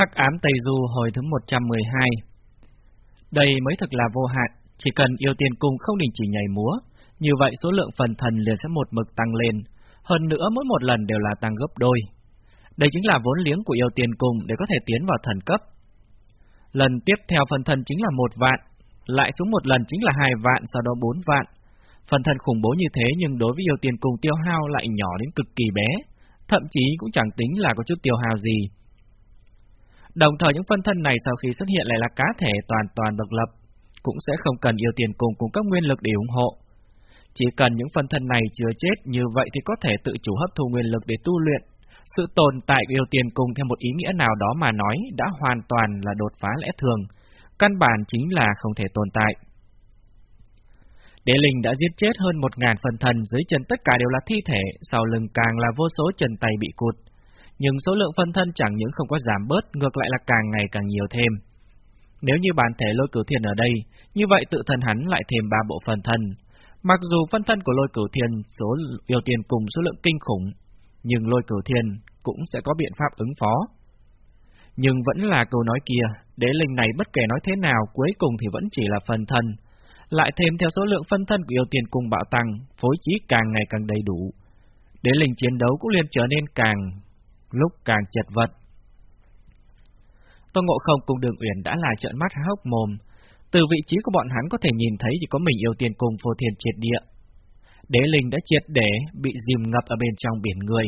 Hắc ám Tây Du hồi thứ 112 Đây mới thực là vô hạn, chỉ cần yêu tiền cung không đình chỉ nhảy múa, như vậy số lượng phần thần liền sẽ một mực tăng lên, hơn nữa mỗi một lần đều là tăng gấp đôi. Đây chính là vốn liếng của yêu tiền cung để có thể tiến vào thần cấp. Lần tiếp theo phần thần chính là một vạn, lại xuống một lần chính là hai vạn, sau đó bốn vạn. Phần thần khủng bố như thế nhưng đối với yêu tiền cung tiêu hao lại nhỏ đến cực kỳ bé, thậm chí cũng chẳng tính là có chút tiêu hao gì. Đồng thời những phân thân này sau khi xuất hiện lại là cá thể toàn toàn độc lập, cũng sẽ không cần yêu tiền cùng cung cấp nguyên lực để ủng hộ. Chỉ cần những phân thân này chưa chết như vậy thì có thể tự chủ hấp thu nguyên lực để tu luyện. Sự tồn tại của yêu tiền cùng theo một ý nghĩa nào đó mà nói đã hoàn toàn là đột phá lẽ thường, căn bản chính là không thể tồn tại. Đế linh đã giết chết hơn một ngàn phần thần, dưới chân tất cả đều là thi thể, sau lưng càng là vô số chân tay bị cụt nhưng số lượng phân thân chẳng những không có giảm bớt, ngược lại là càng ngày càng nhiều thêm. Nếu như bản thể lôi cửu thiên ở đây, như vậy tự thân hắn lại thêm ba bộ phân thân. Mặc dù phân thân của lôi cửu thiên số yêu tiền cùng số lượng kinh khủng, nhưng lôi cửu thiên cũng sẽ có biện pháp ứng phó. Nhưng vẫn là câu nói kia, đế linh này bất kể nói thế nào cuối cùng thì vẫn chỉ là phân thân. Lại thêm theo số lượng phân thân của yêu tiền cùng bạo tăng, phối trí càng ngày càng đầy đủ. Đế linh chiến đấu cũng liền trở nên càng lúc càng chật vật. Tôn Ngộ Không cùng Đường Uyển đã là trợn mắt há hốc mồm, từ vị trí của bọn hắn có thể nhìn thấy chỉ có mình yêu tiền cùng vô thiên triệt địa. Đế linh đã triệt để bị dìm ngập ở bên trong biển người.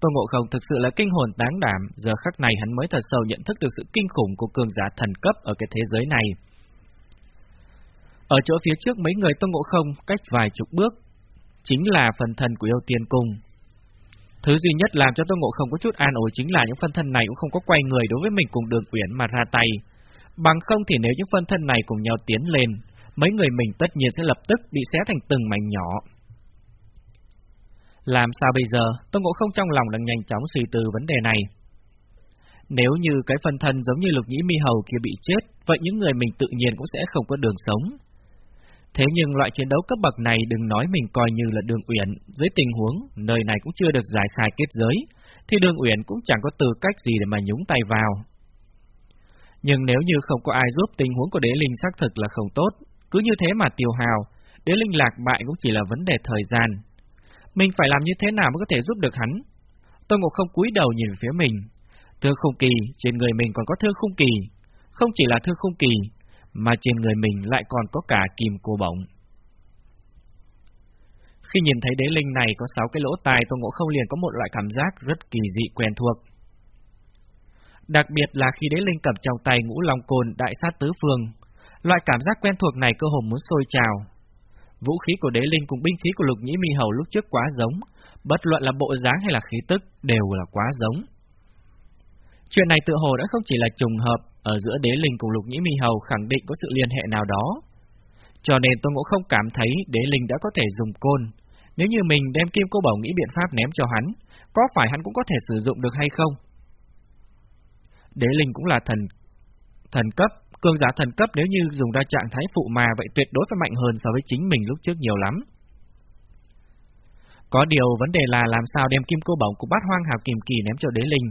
Tôn Ngộ Không thực sự là kinh hồn đáng đảm, giờ khắc này hắn mới thật sâu nhận thức được sự kinh khủng của cường giả thần cấp ở cái thế giới này. Ở chỗ phía trước mấy người Tôn Ngộ Không cách vài chục bước, chính là phần thần của yêu tiền cung. Thứ duy nhất làm cho Tô Ngộ không có chút an ủi chính là những phân thân này cũng không có quay người đối với mình cùng đường uyển mà ra tay. Bằng không thì nếu những phân thân này cùng nhau tiến lên, mấy người mình tất nhiên sẽ lập tức bị xé thành từng mảnh nhỏ. Làm sao bây giờ, Tô Ngộ không trong lòng đang nhanh chóng suy tư vấn đề này. Nếu như cái phân thân giống như lục nhĩ mi hầu kia bị chết, vậy những người mình tự nhiên cũng sẽ không có đường sống. Thế nhưng loại chiến đấu cấp bậc này đừng nói mình coi như là đường uyển, dưới tình huống nơi này cũng chưa được giải khai kết giới, thì đường uyển cũng chẳng có tư cách gì để mà nhúng tay vào. Nhưng nếu như không có ai giúp tình huống của đế linh xác thực là không tốt, cứ như thế mà tiêu hào, đế linh lạc bại cũng chỉ là vấn đề thời gian. Mình phải làm như thế nào mới có thể giúp được hắn? Tôi Ngộ không cúi đầu nhìn phía mình. Thương khung kỳ, trên người mình còn có thương khung kỳ. Không chỉ là thương khung kỳ, mà trên người mình lại còn có cả kim cô bổng. Khi nhìn thấy đế linh này có sáu cái lỗ tai, Tô Ngộ Không liền có một loại cảm giác rất kỳ dị quen thuộc. Đặc biệt là khi đế linh cầm trong tay ngũ long côn đại sát tứ phương, loại cảm giác quen thuộc này cơ hồ muốn sôi trào. Vũ khí của đế linh cùng binh khí của lục nhĩ mi hầu lúc trước quá giống, bất luận là bộ dáng hay là khí tức đều là quá giống. Chuyện này tự hồ đã không chỉ là trùng hợp, ở giữa đế linh cùng lục nhĩ mi hầu khẳng định có sự liên hệ nào đó. Cho nên tôi cũng không cảm thấy đế linh đã có thể dùng côn. Nếu như mình đem kim cô bảo nghĩ biện pháp ném cho hắn, có phải hắn cũng có thể sử dụng được hay không? Đế linh cũng là thần thần cấp, cương giả thần cấp nếu như dùng ra trạng thái phụ mà vậy tuyệt đối phải mạnh hơn so với chính mình lúc trước nhiều lắm. Có điều vấn đề là làm sao đem kim cô bổng của bát hoang hào kìm kỳ ném cho đế linh,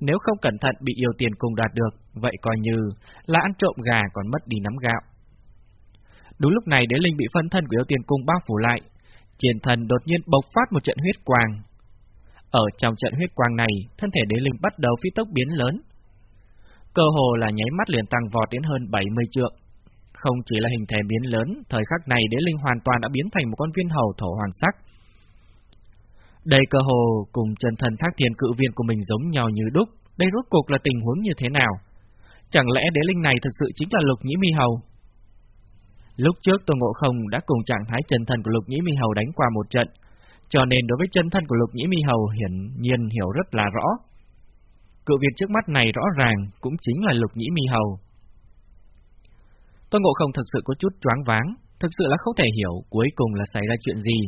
nếu không cẩn thận bị yêu tiền cùng đạt được, vậy coi như là ăn trộm gà còn mất đi nắm gạo. Đúng lúc này đế linh bị phân thân của yêu tiền cung bao phủ lại, triển thần đột nhiên bộc phát một trận huyết quang. Ở trong trận huyết quang này, thân thể đế linh bắt đầu phi tốc biến lớn. Cơ hồ là nháy mắt liền tăng vọt đến hơn 70 trượng. Không chỉ là hình thể biến lớn, thời khắc này đế linh hoàn toàn đã biến thành một con viên hầu thổ hoàn sắc, đây cơ hồ cùng chân thần thác thiền cự viên của mình giống nhau như đúc, đây rốt cuộc là tình huống như thế nào? Chẳng lẽ đế linh này thực sự chính là lục nhĩ mi hầu? Lúc trước Tô Ngộ Không đã cùng trạng thái chân thần của lục nhĩ mi hầu đánh qua một trận, cho nên đối với chân thân của lục nhĩ mi hầu hiển nhiên hiểu rất là rõ. Cự viên trước mắt này rõ ràng cũng chính là lục nhĩ mi hầu. Tô Ngộ Không thực sự có chút choáng váng, thực sự là không thể hiểu cuối cùng là xảy ra chuyện gì.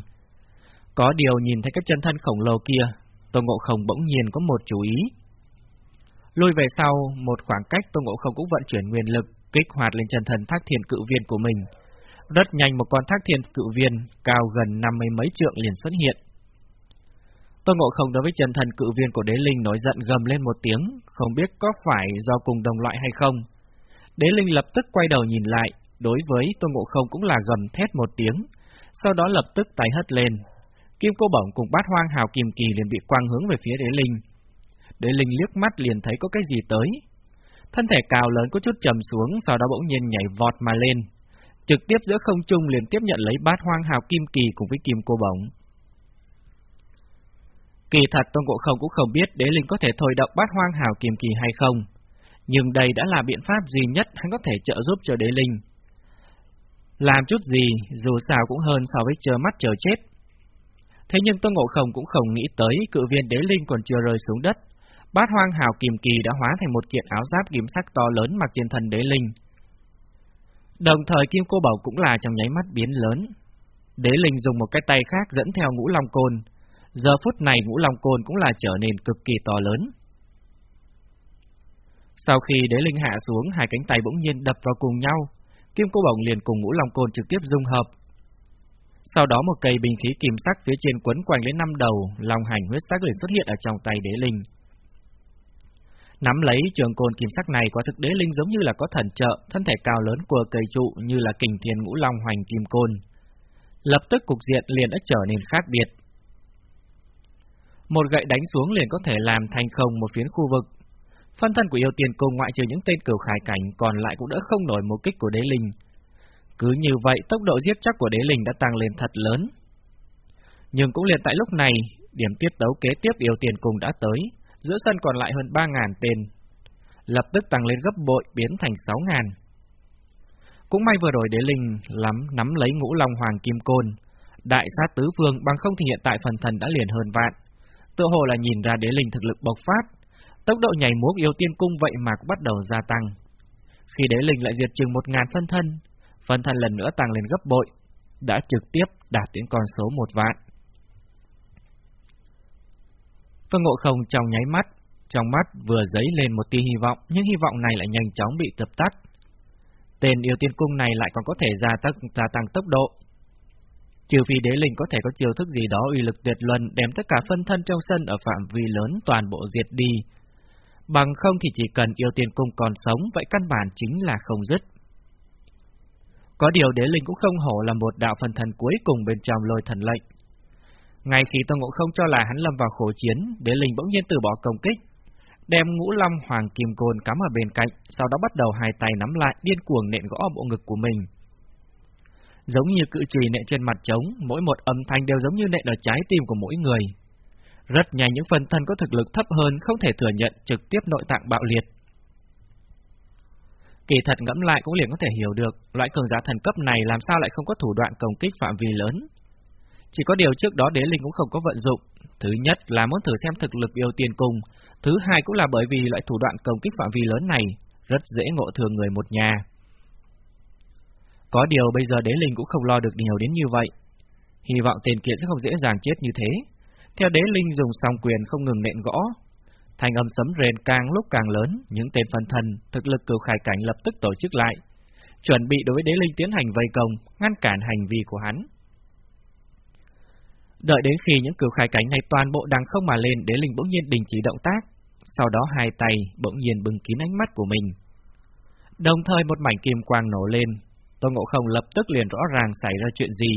Có điều nhìn thấy cái chân thân khổng lồ kia, Tô Ngộ Không bỗng nhiên có một chú ý. Lùi về sau, một khoảng cách Tô Ngộ Không cũng vận chuyển nguyên lực, kích hoạt lên chân thần thác thiền cự viên của mình. Rất nhanh một con thác thiền cự viên cao gần năm mươi mấy trượng liền xuất hiện. Tô Ngộ Không đối với chân thần cự viên của đế linh nổi giận gầm lên một tiếng, không biết có phải do cùng đồng loại hay không. Đế Linh lập tức quay đầu nhìn lại, đối với Tôn Ngộ Không cũng là gầm thét một tiếng, sau đó lập tức tay hất lên. Kim cô bổng cùng bát hoang hào kim kỳ liền bị quang hướng về phía Đế Linh. Đế Linh liếc mắt liền thấy có cái gì tới. Thân thể cào lớn có chút trầm xuống, sau đó bỗng nhiên nhảy vọt mà lên. Trực tiếp giữa không trung liền tiếp nhận lấy bát hoang hào kim kỳ cùng với kim cô bổng. Kỳ thật Tôn Ngộ Không cũng không biết đế linh có thể thôi động bát hoang hào kim kỳ hay không, nhưng đây đã là biện pháp duy nhất hắn có thể trợ giúp cho đế linh. Làm chút gì, dù sao cũng hơn so với chờ mắt chờ chết. Thế nhưng Tôn Ngộ Không cũng không nghĩ tới cự viên đế linh còn chưa rơi xuống đất. Bát hoang hào kìm kỳ đã hóa thành một kiện áo giáp kiếm sắc to lớn mặc trên thân đế linh. Đồng thời kim cô bảo cũng là trong nháy mắt biến lớn. Đế linh dùng một cái tay khác dẫn theo ngũ long côn, Giờ phút này ngũ long côn cũng là trở nên cực kỳ to lớn. Sau khi đế linh hạ xuống, hai cánh tay bỗng nhiên đập vào cùng nhau, kim cô bổng liền cùng ngũ long côn trực tiếp dung hợp. Sau đó một cây bình khí kim sắc phía trên quấn quanh lấy năm đầu, long hành huyết sắc liền xuất hiện ở trong tay đế linh. Nắm lấy trường côn kim sắc này quả thực đế linh giống như là có thần trợ, thân thể cao lớn của cây trụ như là kình thiên ngũ long hoành kim côn. Lập tức cục diện liền đã trở nên khác biệt. Một gậy đánh xuống liền có thể làm thành không một phiến khu vực. Phân thân của yêu tiền cung ngoại trừ những tên cửu khải cảnh còn lại cũng đỡ không nổi một kích của đế linh. Cứ như vậy, tốc độ giết chắc của đế linh đã tăng lên thật lớn. Nhưng cũng liền tại lúc này, điểm tiết đấu kế tiếp yêu tiền cung đã tới, giữa sân còn lại hơn 3.000 tên. Lập tức tăng lên gấp bội biến thành 6.000. Cũng may vừa rồi đế linh lắm nắm lấy ngũ long hoàng kim côn, đại sát tứ phương bằng không thì hiện tại phần thần đã liền hơn vạn tự hồ là nhìn ra đế linh thực lực bộc phát, tốc độ nhảy múa yêu tiên cung vậy mà cũng bắt đầu gia tăng. Khi đế linh lại diệt chừng một ngàn phân thân, phân thân lần nữa tăng lên gấp bội, đã trực tiếp đạt đến con số một vạn. Phương Ngộ Không trong nháy mắt, trong mắt vừa dấy lên một tia hy vọng, nhưng hy vọng này lại nhanh chóng bị dập tắt. Tên yêu tiên cung này lại còn có thể gia tăng, gia tăng tốc độ, Trừ phi đế linh có thể có chiêu thức gì đó uy lực tuyệt luân đem tất cả phân thân trong sân ở phạm vi lớn toàn bộ diệt đi. Bằng không thì chỉ cần yêu tiên cung còn sống, vậy căn bản chính là không dứt. Có điều đế linh cũng không hổ là một đạo phần thần cuối cùng bên trong lôi thần lệnh. Ngay khi Tôn Ngộ không cho là hắn lâm vào khổ chiến, đế linh bỗng nhiên từ bỏ công kích, đem ngũ long hoàng kim côn cắm ở bên cạnh, sau đó bắt đầu hai tay nắm lại điên cuồng nện gõ bộ ngực của mình giống như cự trì nện trên mặt trống, mỗi một âm thanh đều giống như nện ở trái tim của mỗi người. Rất nhanh những phần thân có thực lực thấp hơn không thể thừa nhận trực tiếp nội tạng bạo liệt. Kỳ thật ngẫm lại cũng liền có thể hiểu được, loại cường giả thần cấp này làm sao lại không có thủ đoạn công kích phạm vi lớn. Chỉ có điều trước đó đế linh cũng không có vận dụng. Thứ nhất là muốn thử xem thực lực yêu tiên cung, thứ hai cũng là bởi vì loại thủ đoạn công kích phạm vi lớn này rất dễ ngộ thường người một nhà. Có điều bây giờ đế linh cũng không lo được nhiều đến như vậy. Hy vọng tiền kiện sẽ không dễ dàng chết như thế. Theo đế linh dùng song quyền không ngừng nện gõ. Thành âm sấm rền càng lúc càng lớn, những tên phân thần, thực lực cửu khải cảnh lập tức tổ chức lại. Chuẩn bị đối với đế linh tiến hành vây công, ngăn cản hành vi của hắn. Đợi đến khi những cửu khải cảnh này toàn bộ đang không mà lên, đế linh bỗng nhiên đình chỉ động tác. Sau đó hai tay bỗng nhiên bừng kín ánh mắt của mình. Đồng thời một mảnh kim quang nổ lên, Tô Ngộ Không lập tức liền rõ ràng xảy ra chuyện gì.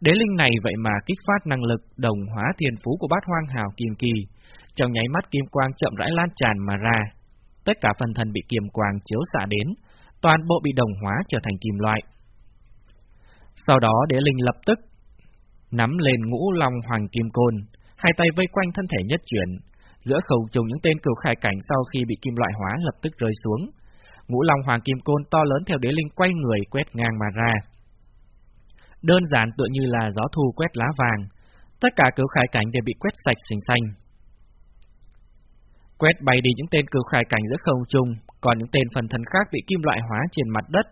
Đế linh này vậy mà kích phát năng lực đồng hóa thiên phú của bát hoang hào kim kỳ. Trong nháy mắt kim quang chậm rãi lan tràn mà ra. Tất cả phần thân bị kim quang chiếu xạ đến, toàn bộ bị đồng hóa trở thành kim loại. Sau đó đế linh lập tức nắm lên ngũ long hoàng kim côn, hai tay vây quanh thân thể nhất chuyển, giữa khẩu trùng những tên cửu khai cảnh sau khi bị kim loại hóa lập tức rơi xuống, ngũ long hoàng kim côn to lớn theo đế linh quay người quét ngang mà ra. Đơn giản tựa như là gió thu quét lá vàng, tất cả cửu khải cảnh đều bị quét sạch xanh xanh. Quét bay đi những tên cứu khải cảnh giữa không trung, còn những tên phần thân khác bị kim loại hóa trên mặt đất.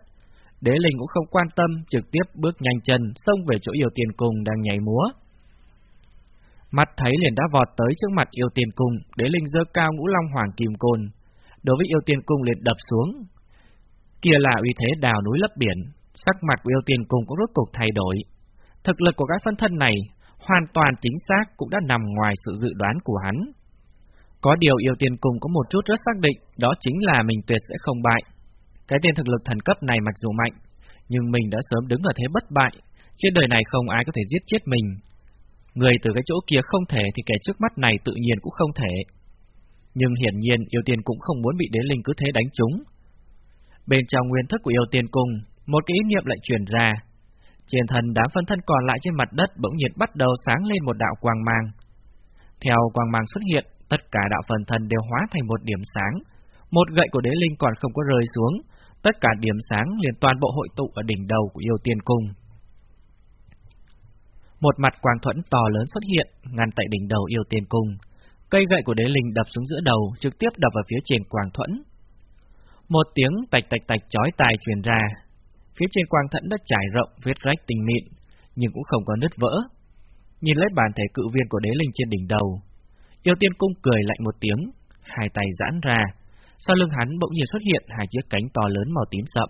Đế linh cũng không quan tâm, trực tiếp bước nhanh chân, xông về chỗ yêu tiền cung đang nhảy múa. Mắt thấy liền đã vọt tới trước mặt yêu tiền cung, đế linh dơ cao ngũ long hoàng kim côn, đối với yêu tiền cung liền đập xuống. Kia là uy thế đào núi lấp biển, sắc mặt của yêu tiền cung cũng rốt cuộc thay đổi. Thực lực của các phân thân này hoàn toàn chính xác cũng đã nằm ngoài sự dự đoán của hắn. Có điều yêu tiền cung có một chút rất xác định, đó chính là mình tuyệt sẽ không bại. Cái tên thực lực thần cấp này mặc dù mạnh, nhưng mình đã sớm đứng ở thế bất bại, trên đời này không ai có thể giết chết mình. Người từ cái chỗ kia không thể thì kẻ trước mắt này tự nhiên cũng không thể. Nhưng hiển nhiên yêu tiền cũng không muốn bị đế linh cứ thế đánh trúng. Bên trong nguyên thức của yêu tiền cung, một cái ý niệm lại truyền ra. Trên thần đám phân thân còn lại trên mặt đất bỗng nhiên bắt đầu sáng lên một đạo quang mang. Theo quang mang xuất hiện, tất cả đạo phần thân đều hóa thành một điểm sáng. Một gậy của đế linh còn không có rơi xuống, tất cả điểm sáng liền toàn bộ hội tụ ở đỉnh đầu của yêu tiên cung. Một mặt quang thuẫn to lớn xuất hiện, ngăn tại đỉnh đầu yêu tiên cung. Cây gậy của đế linh đập xuống giữa đầu, trực tiếp đập vào phía trên quang thuẫn. Một tiếng tạch tạch tạch chói tai truyền ra. Phía trên quang thuẫn đã trải rộng vết rách tinh mịn, nhưng cũng không có nứt vỡ. Nhìn lấy bản thể cự viên của đế linh trên đỉnh đầu, yêu tiên cung cười lạnh một tiếng, hai tay giãn ra, sau lưng hắn bỗng nhiên xuất hiện hai chiếc cánh to lớn màu tím sậm.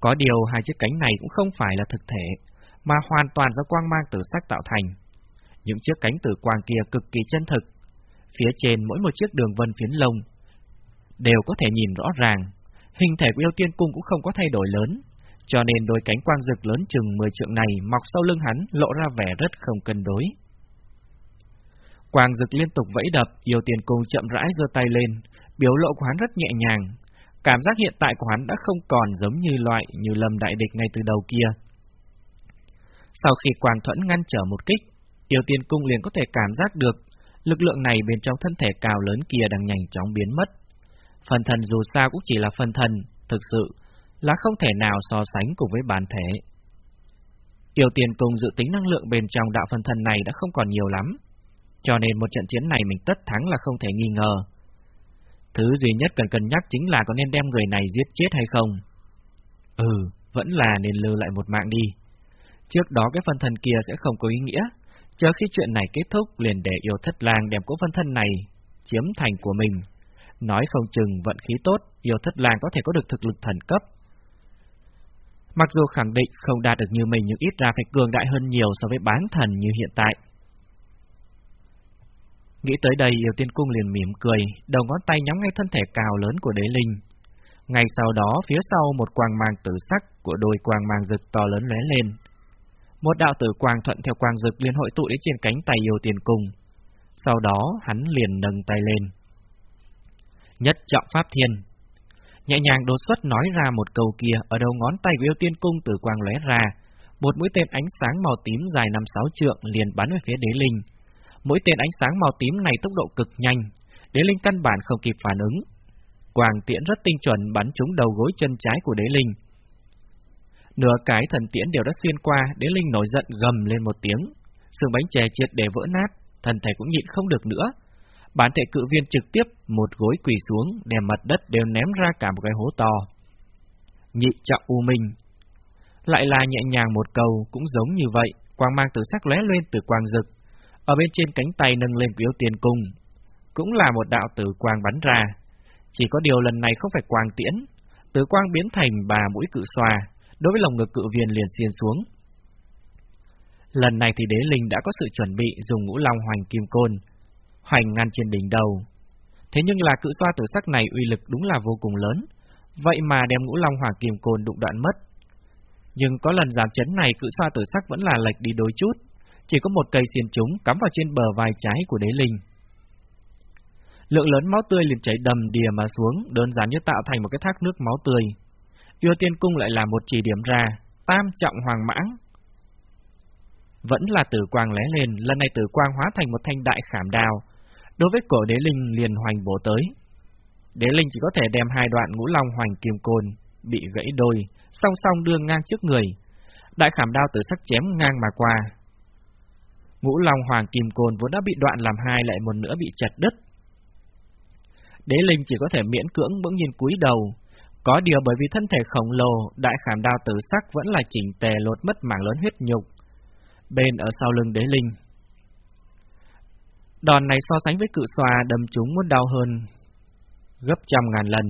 Có điều hai chiếc cánh này cũng không phải là thực thể, mà hoàn toàn do quang mang tử sắc tạo thành. Những chiếc cánh tử quang kia cực kỳ chân thực. Phía trên mỗi một chiếc đường vân phiến lông đều có thể nhìn rõ ràng. Hình thể của yêu tiên cung cũng không có thay đổi lớn, cho nên đôi cánh quang rực lớn chừng 10 trượng này mọc sau lưng hắn lộ ra vẻ rất không cân đối. Quang dực liên tục vẫy đập, yêu tiền cung chậm rãi giơ tay lên, biểu lộ của hắn rất nhẹ nhàng. Cảm giác hiện tại của hắn đã không còn giống như loại như lâm đại địch ngay từ đầu kia. Sau khi Quang Thuẫn ngăn trở một kích, Yêu tiền Cung liền có thể cảm giác được lực lượng này bên trong thân thể cao lớn kia đang nhanh chóng biến mất. Phần thần dù sao cũng chỉ là phần thần, thực sự là không thể nào so sánh cùng với bản thể. Yêu tiền Cung dự tính năng lượng bên trong đạo phần thần này đã không còn nhiều lắm, cho nên một trận chiến này mình tất thắng là không thể nghi ngờ. Thứ duy nhất cần cân nhắc chính là có nên đem người này giết chết hay không. Ừ, vẫn là nên lưu lại một mạng đi. Trước đó cái phân thân kia sẽ không có ý nghĩa, chờ khi chuyện này kết thúc liền để yêu thất lang đem cố phân thân này chiếm thành của mình. Nói không chừng vận khí tốt, yêu thất lang có thể có được thực lực thần cấp. Mặc dù khẳng định không đạt được như mình nhưng ít ra phải cường đại hơn nhiều so với bán thần như hiện tại. Nghĩ tới đây yêu tiên cung liền mỉm cười, đầu ngón tay nhắm ngay thân thể cao lớn của đế linh. Ngay sau đó phía sau một quang mang tử sắc của đôi quang mang rực to lớn lóe lên. Một đạo tử quang thuận theo quang rực liền hội tụ đến trên cánh tay yêu tiên cung. Sau đó hắn liền nâng tay lên. Nhất trọng pháp thiên. Nhẹ nhàng đột xuất nói ra một câu kia ở đầu ngón tay của yêu tiên cung tử quang lóe ra. Một mũi tên ánh sáng màu tím dài năm sáu trượng liền bắn về phía đế linh. Mũi tên ánh sáng màu tím này tốc độ cực nhanh, đế linh căn bản không kịp phản ứng. Quang tiễn rất tinh chuẩn bắn trúng đầu gối chân trái của đế linh Nửa cái thần tiễn đều đã xuyên qua, đế linh nổi giận gầm lên một tiếng. Sườn bánh chè triệt để vỡ nát, thần thể cũng nhịn không được nữa. Bản thể cự viên trực tiếp một gối quỳ xuống, đem mặt đất đều ném ra cả một cái hố to. Nhị trọng u minh. Lại là nhẹ nhàng một câu, cũng giống như vậy, quang mang tử sắc lóe lên từ quang rực. Ở bên trên cánh tay nâng lên của yêu tiền cung, cũng là một đạo tử quang bắn ra. Chỉ có điều lần này không phải quang tiễn, tử quang biến thành bà mũi cự xoa, đối với lòng ngực cự viên liền xiên xuống. Lần này thì đế linh đã có sự chuẩn bị dùng ngũ long hoành kim côn, hoành ngăn trên đỉnh đầu. Thế nhưng là cự xoa tử sắc này uy lực đúng là vô cùng lớn, vậy mà đem ngũ long hoàng kim côn đụng đoạn mất. Nhưng có lần giảm chấn này cự xoa tử sắc vẫn là lệch đi đôi chút, chỉ có một cây xiên trúng cắm vào trên bờ vai trái của đế linh. Lượng lớn máu tươi liền chảy đầm đìa mà xuống, đơn giản như tạo thành một cái thác nước máu tươi. Yêu tiên cung lại là một chỉ điểm ra, tam trọng hoàng mãng. Vẫn là tử quang lé lên, lần này tử quang hóa thành một thanh đại khảm đao, đối với cổ đế linh liền hoành bổ tới. Đế linh chỉ có thể đem hai đoạn ngũ long hoành kiềm côn, bị gãy đôi, song song đưa ngang trước người. Đại khảm đao tử sắc chém ngang mà qua. Ngũ long hoàng kim côn vốn đã bị đoạn làm hai lại một nữa bị chặt đứt. Đế linh chỉ có thể miễn cưỡng bỗng nhiên cúi đầu, có điều bởi vì thân thể khổng lồ, đại khảm đao tử sắc vẫn là chỉnh tề lột mất mảng lớn huyết nhục. Bên ở sau lưng đế linh. Đòn này so sánh với cự xoa đâm chúng muốn đau hơn gấp trăm ngàn lần.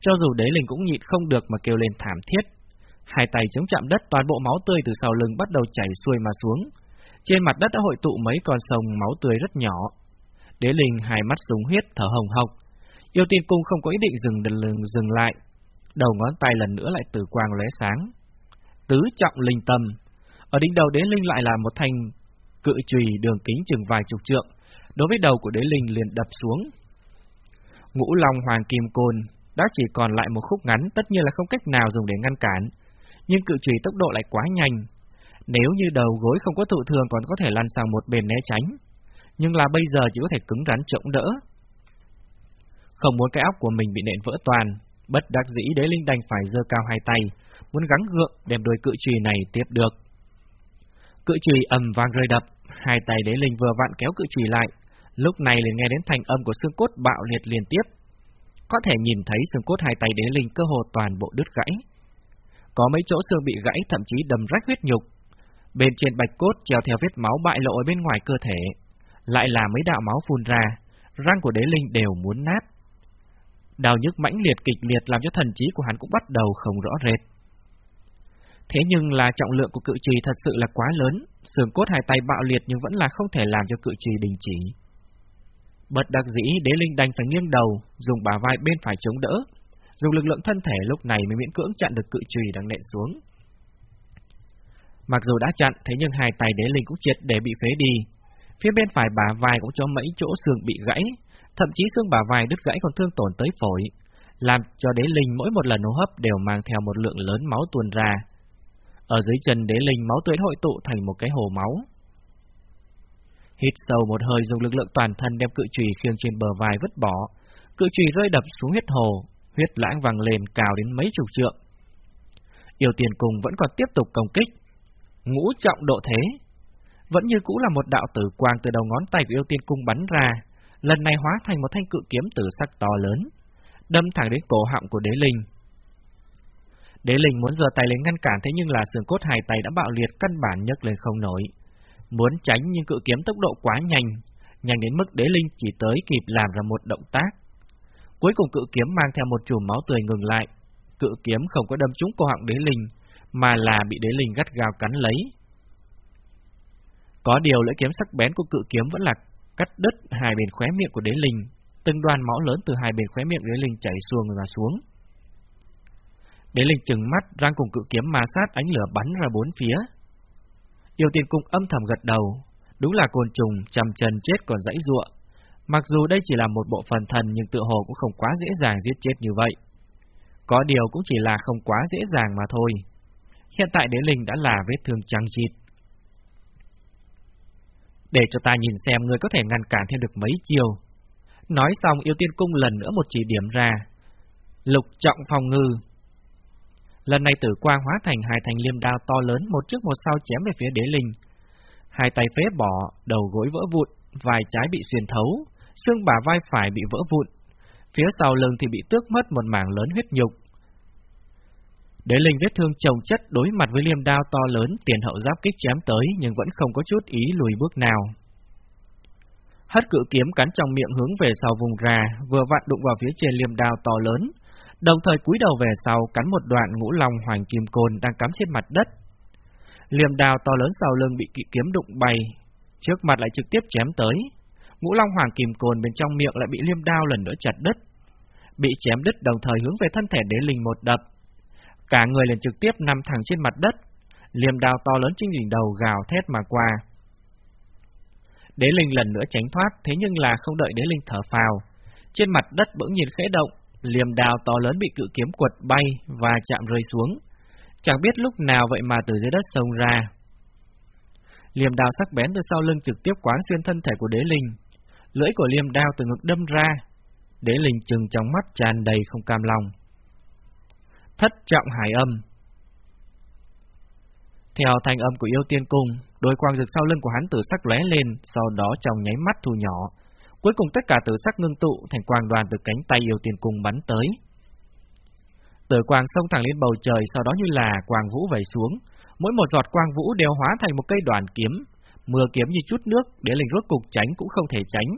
Cho dù đế linh cũng nhịn không được mà kêu lên thảm thiết. Hai tay chống chạm đất toàn bộ máu tươi từ sau lưng bắt đầu chảy xuôi mà xuống. Trên mặt đất đã hội tụ mấy con sông máu tươi rất nhỏ. Đế linh hai mắt súng huyết thở hồng hộc. Yêu tiên cung không có ý định dừng dừng, dừng lại. Đầu ngón tay lần nữa lại tử quang lóe sáng. Tứ trọng linh tâm. Ở đỉnh đầu đế linh lại là một thanh cự chùy đường kính chừng vài chục trượng. Đối với đầu của đế linh liền đập xuống. Ngũ Long Hoàng Kim Côn đã chỉ còn lại một khúc ngắn, tất nhiên là không cách nào dùng để ngăn cản. Nhưng cự chùy tốc độ lại quá nhanh. Nếu như đầu gối không có thụ thường còn có thể lăn sang một bên né tránh. Nhưng là bây giờ chỉ có thể cứng rắn chống đỡ. Không muốn cái óc của mình bị nện vỡ toàn, bất đắc dĩ đế linh đành phải giơ cao hai tay, muốn gắng gượng đem đôi cự chùy này tiếp được. Cự chùy ầm vang rơi đập, hai tay đế linh vừa vặn kéo cự chùy lại, lúc này liền nghe đến thành âm của xương cốt bạo liệt liên tiếp. Có thể nhìn thấy xương cốt hai tay đế linh cơ hồ toàn bộ đứt gãy. Có mấy chỗ xương bị gãy thậm chí đầm rách huyết nhục. Bên trên bạch cốt treo theo vết máu bại lộ ở bên ngoài cơ thể, lại là mấy đạo máu phun ra, răng của đế linh đều muốn nát. Đau nhức mãnh liệt kịch liệt làm cho thần trí của hắn cũng bắt đầu không rõ rệt. Thế nhưng là trọng lượng của cự trì thật sự là quá lớn, xương cốt hai tay bạo liệt nhưng vẫn là không thể làm cho cự trì đình chỉ. Bật đặc dĩ, đế linh đành phải nghiêng đầu, dùng bả vai bên phải chống đỡ, dùng lực lượng thân thể lúc này mới miễn cưỡng chặn được cự trì đang nện xuống. Mặc dù đã chặn, thế nhưng hai tay đế linh cũng triệt để bị phế đi. Phía bên phải bả vai cũng cho mấy chỗ xương bị gãy, thậm chí xương bả vai đứt gãy còn thương tổn tới phổi, làm cho đế linh mỗi một lần hô hấp đều mang theo một lượng lớn máu tuôn ra. Ở dưới chân đế linh máu tươi hội tụ thành một cái hồ máu. Hít sâu một hơi dùng lực lượng toàn thân đem cự trùy khiêng trên bờ vai vứt bỏ, cự trùy rơi đập xuống huyết hồ, huyết lãng vàng lên cao đến mấy chục trượng. Yêu tiền cùng vẫn còn tiếp tục công kích. Ngũ trọng độ thế. Vẫn như cũ là một đạo tử quang từ đầu ngón tay của yêu tiên cung bắn ra, lần này hóa thành một thanh cự kiếm tử sắc to lớn, đâm thẳng đến cổ họng của đế linh. Đế linh muốn giơ tay lên ngăn cản thế nhưng là sườn cốt hai tay đã bạo liệt căn bản nhấc lên không nổi. Muốn tránh nhưng cự kiếm tốc độ quá nhanh, nhanh đến mức đế linh chỉ tới kịp làm ra một động tác. Cuối cùng cự kiếm mang theo một chùm máu tươi ngừng lại. Cự kiếm không có đâm trúng cổ họng đế linh, mà là bị đế linh gắt gao cắn lấy. Có điều lưỡi kiếm sắc bén của cự kiếm vẫn là cắt đứt hai bên khóe miệng của đế linh, từng đoàn máu lớn từ hai bên khóe miệng đế linh chảy xuồng ra xuống. Đế linh chừng mắt, răng cùng cự kiếm ma sát ánh lửa bắn ra bốn phía. Yêu tiên cung âm thầm gật đầu, đúng là côn trùng chầm chân chết còn dãy ruộng. Mặc dù đây chỉ là một bộ phần thần nhưng tự hồ cũng không quá dễ dàng giết chết như vậy. Có điều cũng chỉ là không quá dễ dàng mà thôi. Hiện tại đế linh đã là vết thương trăng chịt. Để cho ta nhìn xem người có thể ngăn cản thêm được mấy chiều. Nói xong yêu tiên cung lần nữa một chỉ điểm ra. Lục trọng phòng ngư. Lần này tử quang hóa thành hai thành liêm đao to lớn một trước một sau chém về phía đế linh. Hai tay phế bỏ, đầu gối vỡ vụn, vài trái bị xuyên thấu, xương bả vai phải bị vỡ vụn, phía sau lưng thì bị tước mất một mảng lớn huyết nhục. Đế linh vết thương chồng chất đối mặt với liêm đao to lớn tiền hậu giáp kích chém tới nhưng vẫn không có chút ý lùi bước nào. Hất cự kiếm cắn trong miệng hướng về sau vùng ra, vừa vặn đụng vào phía trên liêm đao to lớn, đồng thời cúi đầu về sau cắn một đoạn ngũ long hoàng kim côn đang cắm trên mặt đất. Liềm đao to lớn sau lưng bị kỵ kiếm đụng bay, trước mặt lại trực tiếp chém tới. Ngũ long hoàng kim côn bên trong miệng lại bị liêm đao lần nữa chặt đứt. Bị chém đứt đồng thời hướng về thân thể đế linh một đập. Cả người liền trực tiếp nằm thẳng trên mặt đất, liềm đao to lớn trên đỉnh đầu gào thét mà qua. Đế linh lần nữa tránh thoát, thế nhưng là không đợi đế linh thở phào. Trên mặt đất bỗng nhìn khẽ động, liềm đào to lớn bị cự kiếm quật bay và chạm rơi xuống. Chẳng biết lúc nào vậy mà từ dưới đất sông ra. Liềm đào sắc bén từ sau lưng trực tiếp quán xuyên thân thể của đế linh. Lưỡi của liềm đao từ ngực đâm ra. Đế linh trừng trong mắt tràn đầy không cam lòng. Thất trọng hải âm Theo thanh âm của yêu tiên cung, đôi quang rực sau lưng của hắn từ sắc lóe lên, sau đó trong nháy mắt thu nhỏ, Cuối cùng tất cả tử sắc ngưng tụ thành quang đoàn từ cánh tay yêu tiên cung bắn tới. Tử quang xông thẳng lên bầu trời, sau đó như là quang vũ vẩy xuống. Mỗi một giọt quang vũ đều hóa thành một cây đoàn kiếm. Mưa kiếm như chút nước, để linh rốt cục tránh cũng không thể tránh.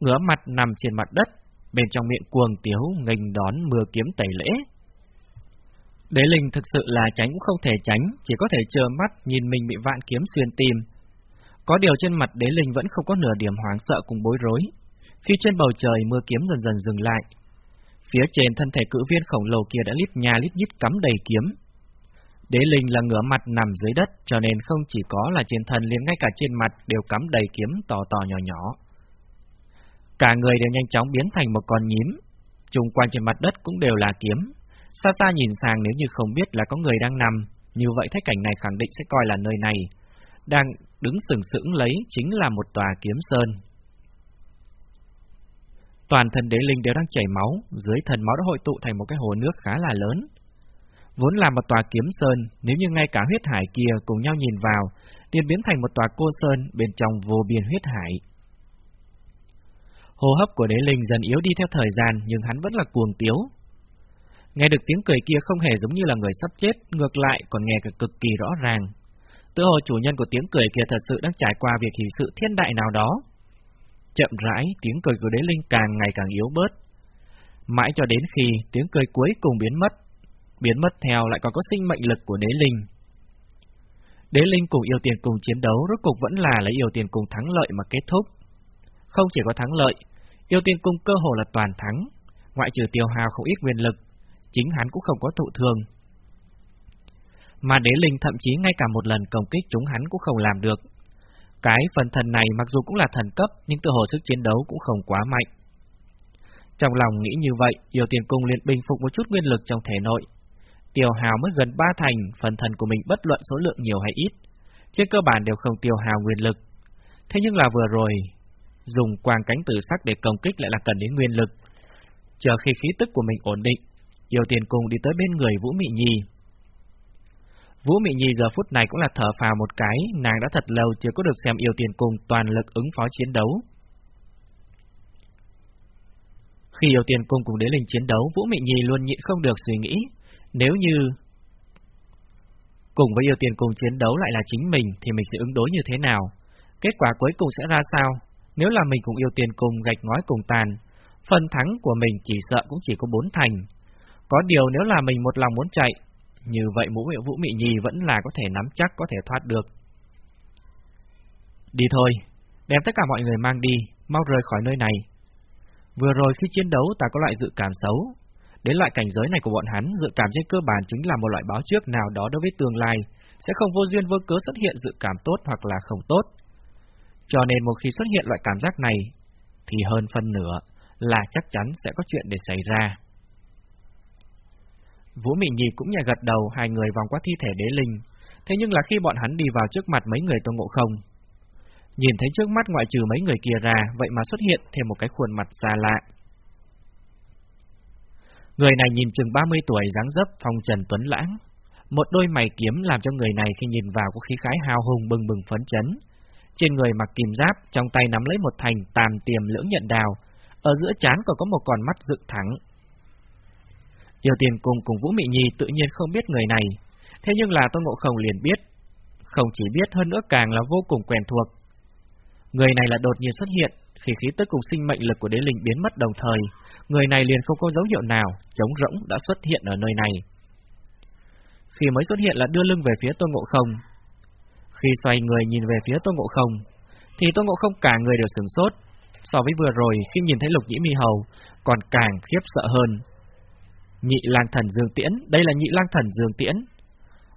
Ngửa mặt nằm trên mặt đất, bên trong miệng cuồng tiếu nghênh đón mưa kiếm tẩy lễ. Đế linh thực sự là tránh cũng không thể tránh, chỉ có thể trơ mắt nhìn mình bị vạn kiếm xuyên tim. Có điều trên mặt đế linh vẫn không có nửa điểm hoảng sợ cùng bối rối, Khi trên bầu trời mưa kiếm dần dần dừng lại, phía trên thân thể cự viên khổng lồ kia đã lít nhà lít nhít cắm đầy kiếm. Đế linh là ngửa mặt nằm dưới đất, cho nên không chỉ có là trên thân liền ngay cả trên mặt đều cắm đầy kiếm to to nhỏ nhỏ. Cả người đều nhanh chóng biến thành một con nhím, chung quanh trên mặt đất cũng đều là kiếm. Xa xa nhìn sang nếu như không biết là có người đang nằm, như vậy thế cảnh này khẳng định sẽ coi là nơi này. Đang đứng sừng sững lấy chính là một tòa kiếm sơn. Toàn thân đế linh đều đang chảy máu, dưới thần máu đã hội tụ thành một cái hồ nước khá là lớn. Vốn là một tòa kiếm sơn, nếu như ngay cả huyết hải kia cùng nhau nhìn vào, liền biến thành một tòa cô sơn bên trong vô biên huyết hải. Hô hấp của đế linh dần yếu đi theo thời gian nhưng hắn vẫn là cuồng tiếu. Nghe được tiếng cười kia không hề giống như là người sắp chết, ngược lại còn nghe cực kỳ rõ ràng. Tự hồ chủ nhân của tiếng cười kia thật sự đang trải qua việc hình sự thiên đại nào đó. Chậm rãi, tiếng cười của đế linh càng ngày càng yếu bớt. Mãi cho đến khi tiếng cười cuối cùng biến mất, biến mất theo lại còn có sinh mệnh lực của đế linh. Đế linh cùng yêu tiền cùng chiến đấu rốt cục vẫn là lấy yêu tiền cùng thắng lợi mà kết thúc. Không chỉ có thắng lợi, yêu tiền cung cơ hồ là toàn thắng, ngoại trừ tiêu hao không ít nguyên lực, chính hắn cũng không có thụ thương. Mà đế linh thậm chí ngay cả một lần công kích chúng hắn cũng không làm được. Cái phần thần này mặc dù cũng là thần cấp, nhưng tự hồ sức chiến đấu cũng không quá mạnh. Trong lòng nghĩ như vậy, yêu tiền cung liền bình phục một chút nguyên lực trong thể nội. Tiêu hào mất gần ba thành, phần thần của mình bất luận số lượng nhiều hay ít. Trên cơ bản đều không tiêu hào nguyên lực. Thế nhưng là vừa rồi, dùng quang cánh tử sắc để công kích lại là cần đến nguyên lực. Chờ khi khí tức của mình ổn định, yêu tiền cung đi tới bên người Vũ Mị Nhi. Vũ Mị Nhi giờ phút này cũng là thở phào một cái, nàng đã thật lâu chưa có được xem yêu tiền cung toàn lực ứng phó chiến đấu. Khi yêu tiền cung cùng đế linh chiến đấu, Vũ Mị Nhi luôn nhịn không được suy nghĩ, nếu như cùng với yêu tiền cung chiến đấu lại là chính mình thì mình sẽ ứng đối như thế nào? Kết quả cuối cùng sẽ ra sao? Nếu là mình cùng yêu tiền cùng gạch ngói cùng tàn, phần thắng của mình chỉ sợ cũng chỉ có bốn thành. Có điều nếu là mình một lòng muốn chạy, như vậy mũ hiệu vũ mị nhì vẫn là có thể nắm chắc có thể thoát được. Đi thôi, đem tất cả mọi người mang đi, mau rời khỏi nơi này. Vừa rồi khi chiến đấu ta có loại dự cảm xấu. Đến loại cảnh giới này của bọn hắn, dự cảm trên cơ bản chính là một loại báo trước nào đó đối với tương lai, sẽ không vô duyên vô cớ xuất hiện dự cảm tốt hoặc là không tốt. Cho nên một khi xuất hiện loại cảm giác này, thì hơn phân nửa là chắc chắn sẽ có chuyện để xảy ra. Vũ Mị Nhi cũng nhẹ gật đầu hai người vòng qua thi thể đế linh, thế nhưng là khi bọn hắn đi vào trước mặt mấy người Tôn Ngộ Không, nhìn thấy trước mắt ngoại trừ mấy người kia ra, vậy mà xuất hiện thêm một cái khuôn mặt xa lạ. Người này nhìn chừng 30 tuổi dáng dấp phong trần tuấn lãng, một đôi mày kiếm làm cho người này khi nhìn vào có khí khái hào hùng bừng bừng phấn chấn, trên người mặc kìm giáp, trong tay nắm lấy một thành tàm tiềm lưỡng nhận đào, ở giữa chán còn có một con mắt dựng thẳng. Tiêu tiền cùng cùng Vũ Mị Nhi tự nhiên không biết người này, thế nhưng là Tôn Ngộ Không liền biết, không chỉ biết hơn nữa càng là vô cùng quen thuộc. Người này là đột nhiên xuất hiện, khi khí tức cùng sinh mệnh lực của đế linh biến mất đồng thời, người này liền không có dấu hiệu nào, trống rỗng đã xuất hiện ở nơi này. Khi mới xuất hiện là đưa lưng về phía Tôn Ngộ Không, khi xoay người nhìn về phía Tôn Ngộ Không, thì Tôn Ngộ Không cả người đều sửng sốt. So với vừa rồi khi nhìn thấy Lục Nhĩ Mi Hầu, còn càng khiếp sợ hơn. Nhị lang thần Dương Tiễn, đây là nhị lang thần Dương Tiễn.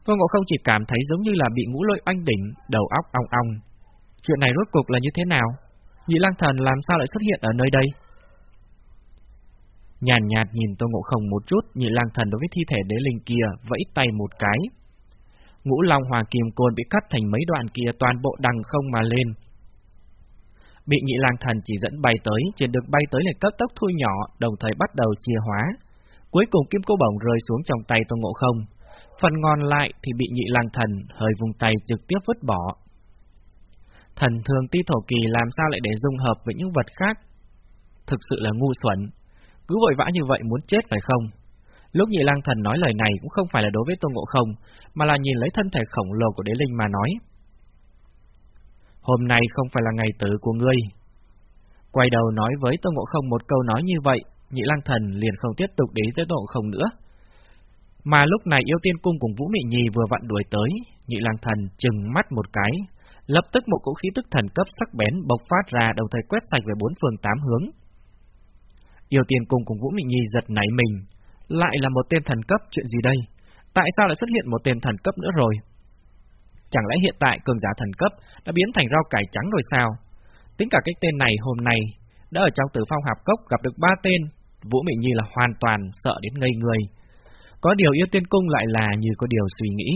Tô Ngộ Không chỉ cảm thấy giống như là bị ngũ lôi oanh đỉnh, đầu óc ong ong. Chuyện này rốt cục là như thế nào? Nhị lang thần làm sao lại xuất hiện ở nơi đây? Nhàn nhạt nhìn Tô Ngộ Không một chút, nhị lang thần đối với thi thể đế linh kia vẫy tay một cái, ngũ long hòa kim côn bị cắt thành mấy đoạn kia toàn bộ đằng không mà lên. Bị nhị lang thần chỉ dẫn bay tới, trên được bay tới lại cấp tốc thu nhỏ, đồng thời bắt đầu chia hóa. Cuối cùng kim cô bổng rơi xuống trong tay Tôn Ngộ Không. Phần ngon lại thì bị nhị lang thần hơi vùng tay trực tiếp vứt bỏ. Thần thường ti thổ kỳ làm sao lại để dung hợp với những vật khác? Thực sự là ngu xuẩn. Cứ vội vã như vậy muốn chết phải không? Lúc nhị lang thần nói lời này cũng không phải là đối với Tôn Ngộ Không, mà là nhìn lấy thân thể khổng lồ của đế linh mà nói. Hôm nay không phải là ngày tử của ngươi. Quay đầu nói với Tôn Ngộ Không một câu nói như vậy, nhị lang thần liền không tiếp tục để tới độ Không nữa. Mà lúc này yêu tiên cung cùng Vũ Mị Nhi vừa vặn đuổi tới, nhị lang thần chừng mắt một cái, Lập tức một cỗ khí tức thần cấp sắc bén bộc phát ra đồng thời quét sạch về bốn phương tám hướng. Yêu tiên cung cùng Vũ Mị Nhi giật nảy mình. Lại là một tên thần cấp, chuyện gì đây? Tại sao lại xuất hiện một tên thần cấp nữa rồi? Chẳng lẽ hiện tại cường giả thần cấp đã biến thành rau cải trắng rồi sao? Tính cả cái tên này hôm nay đã ở trong tử phong hạp cốc gặp được ba tên, Vũ Mị Nhi là hoàn toàn sợ đến ngây người. Có điều yêu tiên cung lại là như có điều suy nghĩ.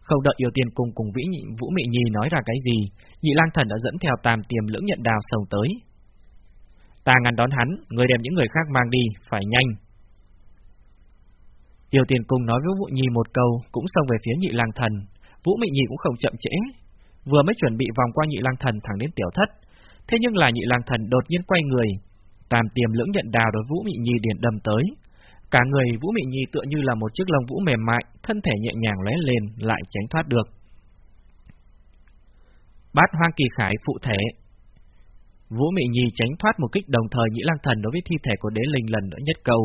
Không đợi yêu tiên cung cùng Vĩ Nhị, Vũ Mị Nhi nói ra cái gì, nhị lang thần đã dẫn theo tam tiềm lưỡng nhận đào sầu tới. Ta ngăn đón hắn, người đem những người khác mang đi, phải nhanh. Yêu tiên cung nói với Vũ Nhi một câu, cũng xông về phía nhị lang thần. Vũ Mị Nhi cũng không chậm trễ, vừa mới chuẩn bị vòng qua nhị lang thần thẳng đến tiểu thất. Thế nhưng là nhị lang thần đột nhiên quay người, tam tiềm lưỡng nhận đào đối Vũ Mị Nhi điền đâm tới. Cả người Vũ Mị Nhi tựa như là một chiếc lông vũ mềm mại, thân thể nhẹ nhàng lóe lên, lại tránh thoát được. Bát hoang kỳ khải phụ thể Vũ Mị Nhi tránh thoát một kích đồng thời Nhĩ Lang Thần đối với thi thể của đế linh lần nữa nhất cầu.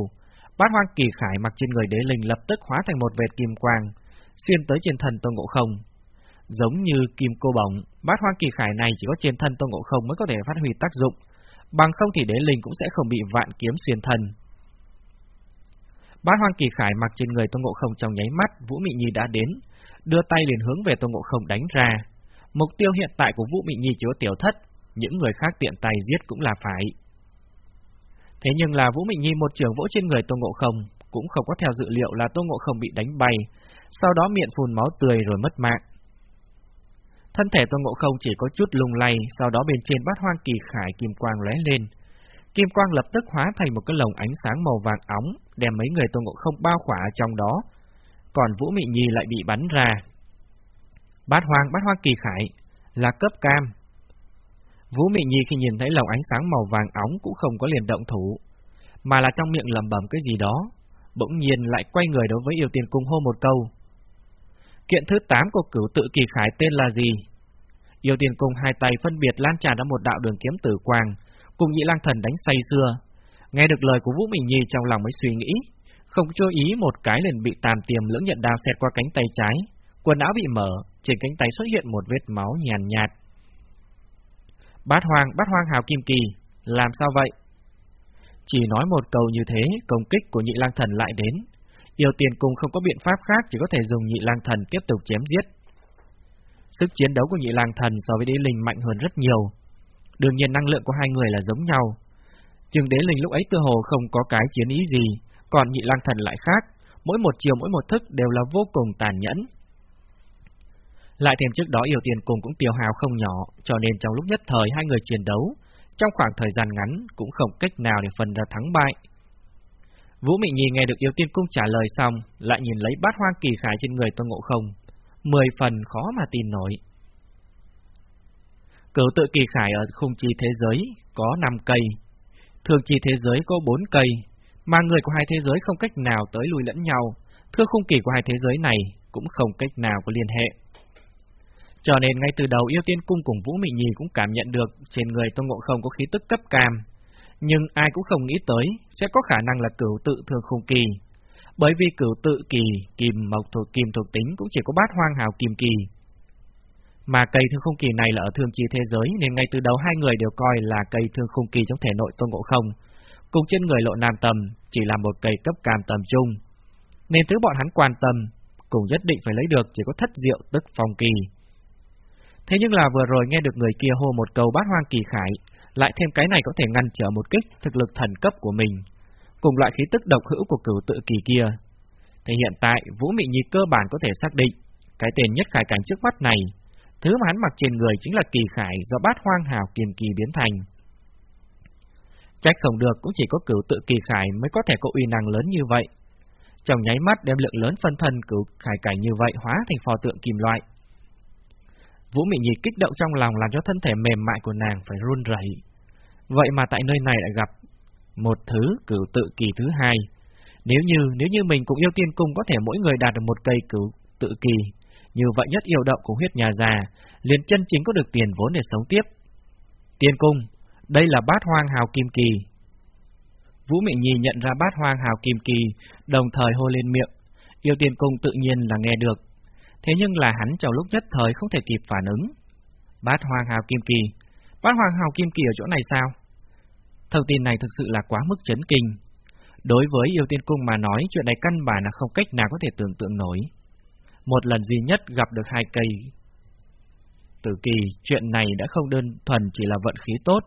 Bát hoang kỳ khải mặc trên người đế linh lập tức hóa thành một vệt kim quang, xuyên tới trên thân Tôn Ngộ Không. Giống như kim cô bổng, bát hoang kỳ khải này chỉ có trên thân Tôn Ngộ Không mới có thể phát huy tác dụng, bằng không thì đế linh cũng sẽ không bị vạn kiếm xuyên thân. Bát hoang kỳ khải mặc trên người Tôn Ngộ Không trong nháy mắt, Vũ Mị Nhi đã đến, đưa tay liền hướng về Tôn Ngộ Không đánh ra. Mục tiêu hiện tại của Vũ Mị Nhi chứa tiểu thất, những người khác tiện tay giết cũng là phải. Thế nhưng là Vũ Mị Nhi một trường vỗ trên người Tôn Ngộ Không, cũng không có theo dự liệu là Tôn Ngộ Không bị đánh bay, sau đó miệng phun máu tươi rồi mất mạng. Thân thể Tôn Ngộ Không chỉ có chút lung lay, sau đó bên trên bát hoang kỳ khải kim quang lóe lên. Kim quang lập tức hóa thành một cái lồng ánh sáng màu vàng óng, đem mấy người Tôn Ngộ Không bao khỏa ở trong đó. Còn Vũ Mị Nhi lại bị bắn ra. Bát hoang, bát hoang kỳ khải, là cấp cam. Vũ Mị Nhi khi nhìn thấy lồng ánh sáng màu vàng óng cũng không có liền động thủ, mà là trong miệng lẩm bẩm cái gì đó, bỗng nhiên lại quay người đối với yêu tiền cung hô một câu. Kiện thứ 8 của cửu tự kỳ khải tên là gì? Yêu tiền cung hai tay phân biệt lan tràn ra một đạo đường kiếm tử quang, cùng nhị lang thần đánh say xưa. Nghe được lời của Vũ Minh Nhi trong lòng mới suy nghĩ, không chú ý một cái liền bị tàm tiềm lưỡng nhận đao xẹt qua cánh tay trái, quần áo bị mở, trên cánh tay xuất hiện một vết máu nhàn nhạt. Bát hoang, bát hoang hào kim kỳ, làm sao vậy? Chỉ nói một câu như thế, công kích của nhị lang thần lại đến. Yêu tiền cung không có biện pháp khác, chỉ có thể dùng nhị lang thần tiếp tục chém giết. Sức chiến đấu của nhị lang thần so với đế linh mạnh hơn rất nhiều. Đương nhiên năng lượng của hai người là giống nhau. Trường đế linh lúc ấy tự hồ không có cái chiến ý gì, còn nhị lang thần lại khác, mỗi một chiều mỗi một thức đều là vô cùng tàn nhẫn. Lại thêm trước đó yêu tiền cùng cũng tiêu hào không nhỏ, cho nên trong lúc nhất thời hai người chiến đấu, trong khoảng thời gian ngắn cũng không cách nào để phân ra thắng bại. Vũ Mị Nhi nghe được yêu tiên cung trả lời xong, lại nhìn lấy bát hoang kỳ khải trên người Tôn Ngộ Không, mười phần khó mà tin nổi. Cửu tự kỳ khải ở khung chi thế giới có 5 cây, thường chi thế giới có 4 cây, mà người của hai thế giới không cách nào tới lui lẫn nhau, thưa khung kỳ của hai thế giới này cũng không cách nào có liên hệ. Cho nên ngay từ đầu yêu tiên cung cùng Vũ Mị Nhi cũng cảm nhận được trên người Tôn Ngộ Không có khí tức cấp cam, nhưng ai cũng không nghĩ tới sẽ có khả năng là cửu tự thường khung kỳ. Bởi vì cửu tự kỳ, kim mộc thuộc kim thuộc tính cũng chỉ có bát hoang hào kim kỳ. Mà cây thương khung kỳ này là ở thương chi thế giới nên ngay từ đầu hai người đều coi là cây thương khung kỳ trong thể nội Tôn Ngộ Không. Cùng trên người lộ nam tầm chỉ là một cây cấp cam tầm trung. Nên thứ bọn hắn quan tâm, cùng nhất định phải lấy được chỉ có thất diệu tức phong kỳ. Thế nhưng là vừa rồi nghe được người kia hô một câu bát hoang kỳ khải, lại thêm cái này có thể ngăn trở một kích thực lực thần cấp của mình, cùng loại khí tức độc hữu của cửu tự kỳ kia. Thì hiện tại Vũ Mị Nhi cơ bản có thể xác định, cái tên nhất khải cảnh trước mắt này, thứ mà hắn mặc trên người chính là kỳ khải do bát hoang hào kiềm kỳ biến thành. Trách không được cũng chỉ có cửu tự kỳ khải mới có thể có uy năng lớn như vậy. Trong nháy mắt đem lượng lớn phân thân cửu khải cảnh như vậy hóa thành phò tượng kim loại. Vũ Mị Nhi kích động trong lòng làm cho thân thể mềm mại của nàng phải run rẩy. Vậy mà tại nơi này lại gặp một thứ cửu tự kỳ thứ hai. Nếu như nếu như mình cũng yêu tiên cung có thể mỗi người đạt được một cây cửu tự kỳ, như vậy nhất yêu động của huyết nhà già, liền chân chính có được tiền vốn để sống tiếp. Tiên cung, đây là bát hoang hào kim kỳ. Vũ Mị Nhi nhận ra bát hoang hào kim kỳ, đồng thời hô lên miệng. Yêu tiên cung tự nhiên là nghe được, thế nhưng là hắn trong lúc nhất thời không thể kịp phản ứng. Bát Hoàng Hào Kim Kỳ, Bát Hoàng Hào Kim Kỳ ở chỗ này sao? Thông tin này thực sự là quá mức chấn kinh. Đối với yêu tiên cung mà nói, chuyện này căn bản là không cách nào có thể tưởng tượng nổi. Một lần duy nhất gặp được hai cây tử kỳ, chuyện này đã không đơn thuần chỉ là vận khí tốt,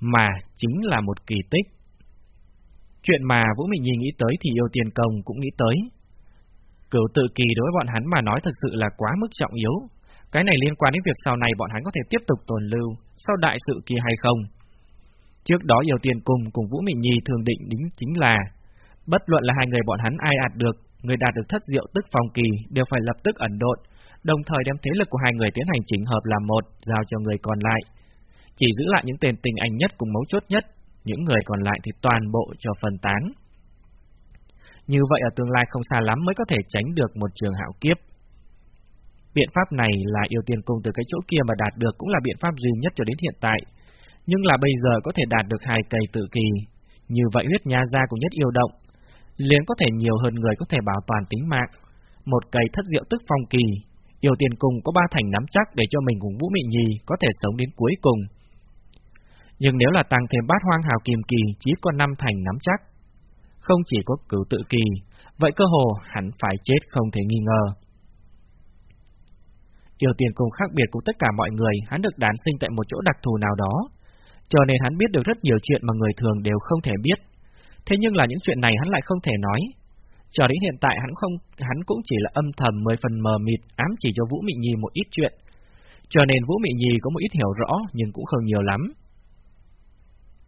mà chính là một kỳ tích. Chuyện mà Vũ Mị Nhi nghĩ tới thì yêu tiền công cũng nghĩ tới. Cửu tự kỳ đối với bọn hắn mà nói thực sự là quá mức trọng yếu. Cái này liên quan đến việc sau này bọn hắn có thể tiếp tục tồn lưu sau đại sự kia hay không. Trước đó yêu tiền cùng cùng Vũ Mị Nhi thường định đính chính là bất luận là hai người bọn hắn ai đạt được, người đạt được thất diệu tức phòng kỳ đều phải lập tức ẩn độn, đồng thời đem thế lực của hai người tiến hành chỉnh hợp làm một, giao cho người còn lại. Chỉ giữ lại những tên tình anh nhất cùng mấu chốt nhất, những người còn lại thì toàn bộ cho phân tán. Như vậy ở tương lai không xa lắm mới có thể tránh được một trường hạo kiếp. Biện pháp này là yêu tiền cung từ cái chỗ kia mà đạt được cũng là biện pháp duy nhất cho đến hiện tại. Nhưng là bây giờ có thể đạt được hai cây tự kỳ. Như vậy huyết nha gia của nhất yêu động, liền có thể nhiều hơn người có thể bảo toàn tính mạng. Một cây thất diệu tức phong kỳ, yêu tiền cung có ba thành nắm chắc để cho mình cùng Vũ Mị Nhi có thể sống đến cuối cùng. Nhưng nếu là tăng thêm bát hoang hào kiềm kỳ chỉ có năm thành nắm chắc, không chỉ có cửu tự kỳ, vậy cơ hồ hắn phải chết không thể nghi ngờ. Yêu tiền cùng khác biệt của tất cả mọi người, hắn được đán sinh tại một chỗ đặc thù nào đó, cho nên hắn biết được rất nhiều chuyện mà người thường đều không thể biết. Thế nhưng là những chuyện này hắn lại không thể nói. Cho đến hiện tại hắn không, hắn cũng chỉ là âm thầm mười phần mờ mịt ám chỉ cho Vũ Mị Nhi một ít chuyện. Cho nên Vũ Mị Nhi có một ít hiểu rõ nhưng cũng không nhiều lắm.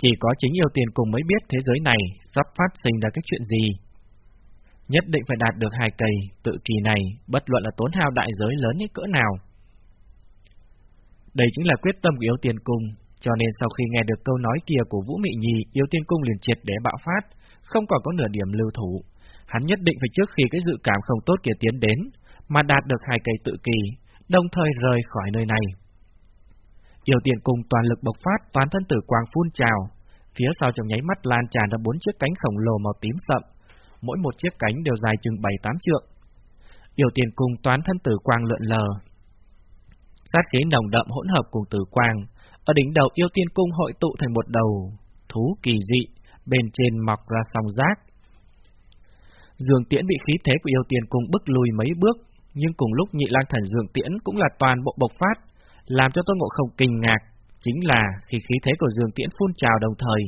Chỉ có chính yêu tiền cùng mới biết thế giới này sắp phát sinh ra cái chuyện gì. Nhất định phải đạt được hai cây tự kỳ này, bất luận là tốn hao đại giới lớn như cỡ nào. Đây chính là quyết tâm của yêu tiền cung, cho nên sau khi nghe được câu nói kia của Vũ Mị Nhi, yêu tiên cung liền triệt để bạo phát, không còn có nửa điểm lưu thủ. Hắn nhất định phải trước khi cái dự cảm không tốt kia tiến đến, mà đạt được hai cây tự kỳ, đồng thời rời khỏi nơi này. Yêu tiền cùng toàn lực bộc phát, toàn thân tử quang phun trào, phía sau trong nháy mắt lan tràn ra bốn chiếc cánh khổng lồ màu tím sậm, mỗi một chiếc cánh đều dài chừng 7-8 trượng. Yêu tiền cùng toán thân tử quang lượn lờ. Sát khí nồng đậm hỗn hợp cùng tử quang, ở đỉnh đầu yêu tiên cung hội tụ thành một đầu thú kỳ dị, bên trên mọc ra song rác. Dường Tiễn bị khí thế của yêu tiên cung bức lùi mấy bước, nhưng cùng lúc nhị lang thần Dường Tiễn cũng là toàn bộ bộc phát, làm cho Tôn Ngộ Không kinh ngạc, chính là khi khí thế của Dương Tiễn phun trào đồng thời,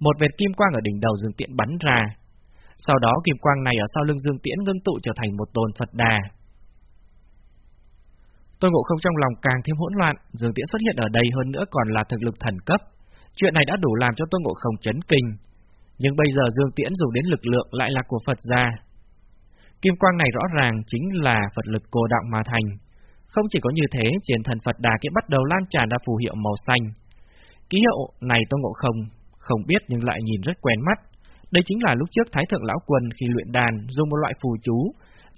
một vệt kim quang ở đỉnh đầu Dương Tiễn bắn ra. Sau đó kim quang này ở sau lưng Dương Tiễn ngưng tụ trở thành một tôn Phật Đà. Tôn Ngộ Không trong lòng càng thêm hỗn loạn, Dương Tiễn xuất hiện ở đây hơn nữa còn là thực lực thần cấp. Chuyện này đã đủ làm cho Tôn Ngộ Không chấn kinh. Nhưng bây giờ Dương Tiễn dùng đến lực lượng lại là của Phật gia. Kim quang này rõ ràng chính là Phật lực cô động mà thành, không chỉ có như thế, trên thần Phật Đà kia bắt đầu lan tràn ra phù hiệu màu xanh. Ký hiệu này Tô Ngộ Không không biết nhưng lại nhìn rất quen mắt. Đây chính là lúc trước Thái Thượng Lão Quân khi luyện đàn dùng một loại phù chú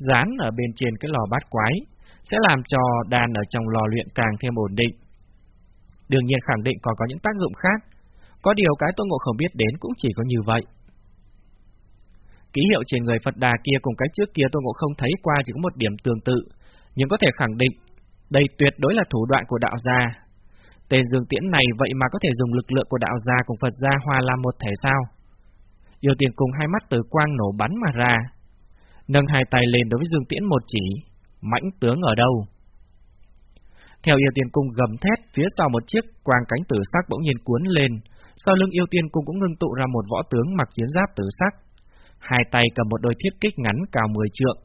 dán ở bên trên cái lò bát quái, sẽ làm cho đàn ở trong lò luyện càng thêm ổn định. Đương nhiên khẳng định còn có những tác dụng khác, có điều cái Tô Ngộ Không biết đến cũng chỉ có như vậy. Ký hiệu trên người Phật Đà kia cùng cái trước kia Tô Ngộ Không thấy qua chỉ có một điểm tương tự, nhưng có thể khẳng định đây tuyệt đối là thủ đoạn của đạo gia. Tên Dương Tiễn này vậy mà có thể dùng lực lượng của đạo gia cùng Phật gia hòa làm một thể sao? Yêu tiền cùng hai mắt từ quang nổ bắn mà ra. Nâng hai tay lên đối với Dương Tiễn một chỉ, mãnh tướng ở đâu? Theo yêu tiên cung gầm thét, phía sau một chiếc quang cánh tử sắc bỗng nhiên cuốn lên, sau lưng yêu tiên cung cũng ngưng tụ ra một võ tướng mặc chiến giáp tử sắc. Hai tay cầm một đôi thiết kích ngắn cao 10 trượng,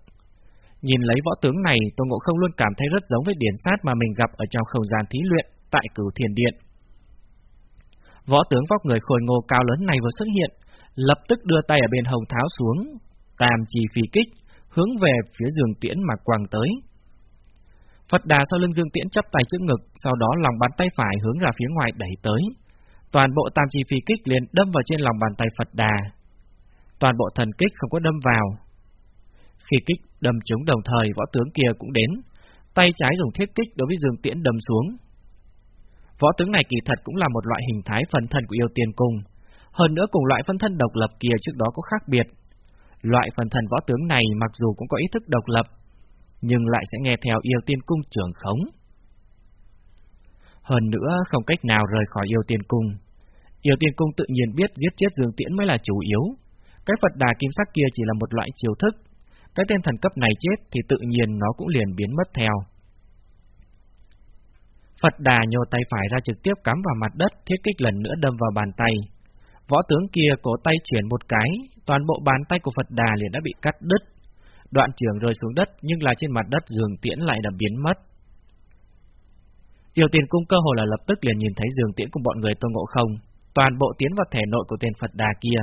Nhìn lấy võ tướng này, Tô Ngộ Không luôn cảm thấy rất giống với điển sát mà mình gặp ở trong không gian thí luyện tại cửu thiền điện. Võ tướng vóc người khôi ngô cao lớn này vừa xuất hiện, lập tức đưa tay ở bên hồng tháo xuống, tam trì phi kích, hướng về phía giường Tiễn mà quàng tới. Phật đà sau lưng Dương Tiễn chấp tay trước ngực, sau đó lòng bàn tay phải hướng ra phía ngoài đẩy tới. Toàn bộ tam chi phi kích liền đâm vào trên lòng bàn tay Phật đà. Toàn bộ thần kích không có đâm vào, khi kích đâm trúng đồng thời võ tướng kia cũng đến, tay trái dùng thiết kích đối với Dương Tiễn đâm xuống. Võ tướng này kỳ thật cũng là một loại hình thái phân thân của yêu tiên cung, hơn nữa cùng loại phân thân độc lập kia trước đó có khác biệt. Loại phân thân võ tướng này mặc dù cũng có ý thức độc lập, nhưng lại sẽ nghe theo yêu tiên cung trưởng khống. Hơn nữa không cách nào rời khỏi yêu tiên cung. Yêu tiên cung tự nhiên biết giết chết Dương Tiễn mới là chủ yếu. Cái Phật đà kim sắc kia chỉ là một loại chiều thức. Cái tên thần cấp này chết thì tự nhiên nó cũng liền biến mất theo. Phật đà nhô tay phải ra trực tiếp cắm vào mặt đất, thiết kích lần nữa đâm vào bàn tay. Võ tướng kia cổ tay chuyển một cái, toàn bộ bàn tay của Phật đà liền đã bị cắt đứt. Đoạn trường rơi xuống đất nhưng là trên mặt đất giường tiễn lại đã biến mất. Điều tiền cung cơ hồ là lập tức liền nhìn thấy giường tiễn cùng bọn người tôn ngộ không, toàn bộ tiến vào thể nội của tên Phật đà kia.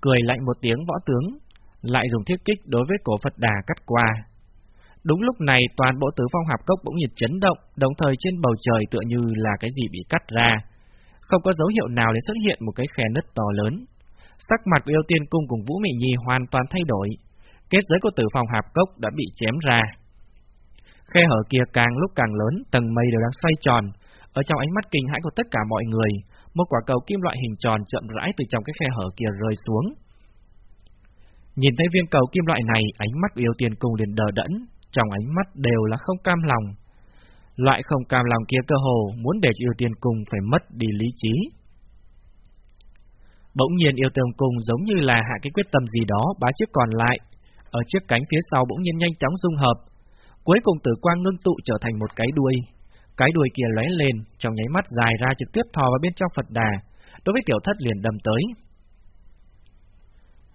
Cười lạnh một tiếng võ tướng, lại dùng thiết kích đối với cổ Phật đà cắt qua. Đúng lúc này toàn bộ tứ phong hạp cốc bỗng nhiệt chấn động, đồng thời trên bầu trời tựa như là cái gì bị cắt ra. Không có dấu hiệu nào để xuất hiện một cái khe nứt to lớn. Sắc mặt của yêu tiên cung cùng Vũ Mỹ Nhi hoàn toàn thay đổi. Kết giới của tử phong hạp cốc đã bị chém ra. Khe hở kia càng lúc càng lớn, tầng mây đều đang xoay tròn. Ở trong ánh mắt kinh hãi của tất cả mọi người, một quả cầu kim loại hình tròn chậm rãi từ trong cái khe hở kia rơi xuống. Nhìn thấy viên cầu kim loại này, ánh mắt yêu tiền cung liền đờ đẫn, trong ánh mắt đều là không cam lòng. Loại không cam lòng kia cơ hồ muốn để yêu tiền cung phải mất đi lý trí. Bỗng nhiên yêu tiền cung giống như là hạ cái quyết tâm gì đó bá chiếc còn lại, ở chiếc cánh phía sau bỗng nhiên nhanh chóng dung hợp, cuối cùng tử quang ngưng tụ trở thành một cái đuôi. Cái đuôi kia lóe lên, trong nháy mắt dài ra trực tiếp thò vào bên trong Phật đà, đối với tiểu thất liền đâm tới.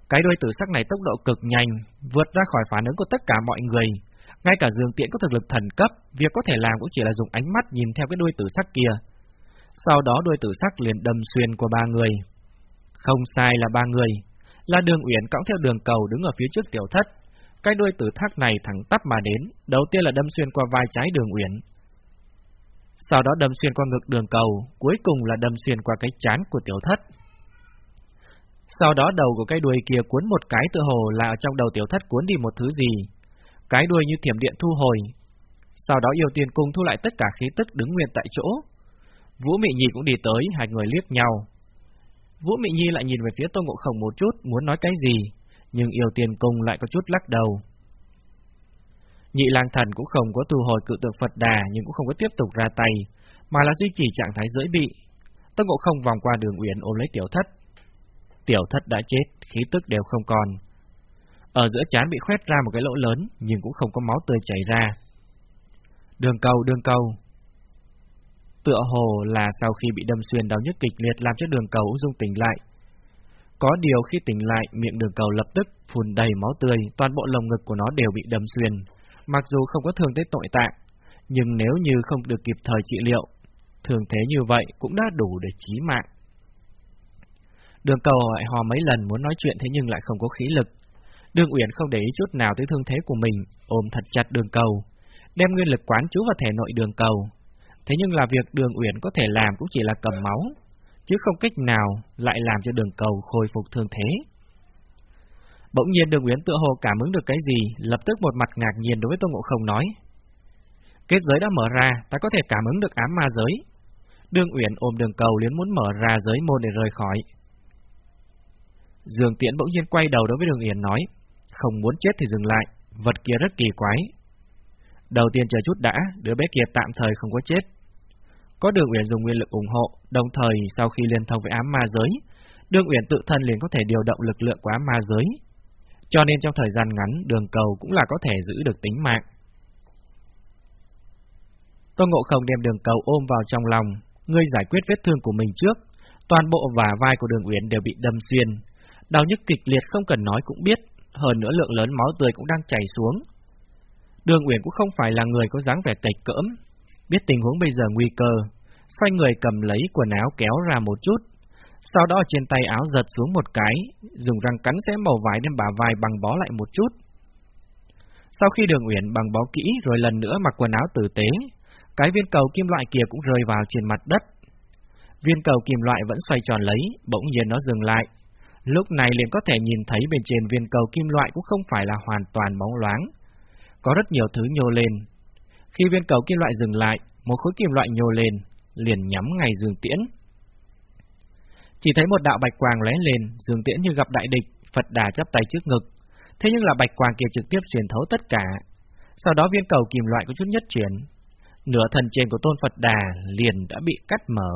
Cái đuôi tử sắc này tốc độ cực nhanh, vượt ra khỏi phản ứng của tất cả mọi người, ngay cả Dương Tiễn có thực lực thần cấp, việc có thể làm cũng chỉ là dùng ánh mắt nhìn theo cái đuôi tử sắc kia. Sau đó đuôi tử sắc liền đâm xuyên của ba người. Không sai là ba người, là đường uyển cõng theo đường cầu đứng ở phía trước tiểu thất. Cái đuôi tử thác này thẳng tắp mà đến, đầu tiên là đâm xuyên qua vai trái đường uyển. Sau đó đâm xuyên qua ngực đường cầu, cuối cùng là đâm xuyên qua cái chán của tiểu thất. Sau đó đầu của cái đuôi kia cuốn một cái tự hồ là ở trong đầu tiểu thất cuốn đi một thứ gì, cái đuôi như thiểm điện thu hồi. Sau đó yêu tiên cung thu lại tất cả khí tức đứng nguyên tại chỗ. Vũ Mị Nhi cũng đi tới, hai người liếc nhau. Vũ Mị Nhi lại nhìn về phía Tô Ngộ Không một chút, muốn nói cái gì, nhưng yêu tiên cung lại có chút lắc đầu. Nhị lang thần cũng không có thu hồi cự tượng Phật đà nhưng cũng không có tiếp tục ra tay, mà là duy trì trạng thái giới bị. Tô Ngộ Không vòng qua đường uyển ôm lấy tiểu thất. Tiểu thất đã chết, khí tức đều không còn. Ở giữa chán bị khoét ra một cái lỗ lớn, nhưng cũng không có máu tươi chảy ra. Đường cầu, đường cầu. Tựa hồ là sau khi bị đâm xuyên đau nhức kịch liệt làm cho đường cầu ung dung tỉnh lại. Có điều khi tỉnh lại, miệng đường cầu lập tức phun đầy máu tươi, toàn bộ lồng ngực của nó đều bị đâm xuyên. Mặc dù không có thương tới tội tạng, nhưng nếu như không được kịp thời trị liệu, thường thế như vậy cũng đã đủ để chí mạng. Đường cầu hỏi hò mấy lần muốn nói chuyện thế nhưng lại không có khí lực, Đường Uyển không để ý chút nào tới thương thế của mình, ôm thật chặt đường cầu, đem nguyên lực quán chú vào thể nội đường cầu. Thế nhưng là việc đường Uyển có thể làm cũng chỉ là cầm máu, chứ không cách nào lại làm cho đường cầu khôi phục thương thế. Bỗng nhiên đường Uyển tựa hồ cảm ứng được cái gì, lập tức một mặt ngạc nhiên đối với Tô Ngộ Không nói. Kết giới đã mở ra, ta có thể cảm ứng được ám ma giới. Đường Uyển ôm đường cầu liến muốn mở ra giới môn để rời khỏi. Dương Tiễn bỗng nhiên quay đầu đối với Đường Uyển nói, không muốn chết thì dừng lại, vật kia rất kỳ quái. Đầu tiên chờ chút đã, đứa bé kia tạm thời không có chết. Có Đường Uyển dùng nguyên lực ủng hộ, đồng thời sau khi liên thông với ám ma giới, Đường Uyển tự thân liền có thể điều động lực lượng của ám ma giới. Cho nên trong thời gian ngắn, đường cầu cũng là có thể giữ được tính mạng. Tôn Ngộ Không đem đường cầu ôm vào trong lòng, ngươi giải quyết vết thương của mình trước, toàn bộ và vai của đường Uyển đều bị đâm xuyên. Đau nhức kịch liệt không cần nói cũng biết, hơn nữa lượng lớn máu tươi cũng đang chảy xuống. Đường Uyển cũng không phải là người có dáng vẻ tạch cỡm, biết tình huống bây giờ nguy cơ, xoay người cầm lấy quần áo kéo ra một chút, sau đó trên tay áo giật xuống một cái, dùng răng cắn xé màu vải đem bả vai bằng bó lại một chút. Sau khi đường Uyển bằng bó kỹ rồi lần nữa mặc quần áo tử tế, cái viên cầu kim loại kia cũng rơi vào trên mặt đất. Viên cầu kim loại vẫn xoay tròn lấy, bỗng nhiên nó dừng lại, Lúc này liền có thể nhìn thấy bên trên viên cầu kim loại cũng không phải là hoàn toàn bóng loáng. Có rất nhiều thứ nhô lên. Khi viên cầu kim loại dừng lại, một khối kim loại nhô lên, liền nhắm ngay Dương Tiễn. Chỉ thấy một đạo bạch quang lóe lên, Dương Tiễn như gặp đại địch, Phật Đà chắp tay trước ngực. Thế nhưng là bạch quang kia trực tiếp truyền thấu tất cả. Sau đó viên cầu kim loại có chút nhất chuyển. Nửa thân trên của tôn Phật Đà liền đã bị cắt mở,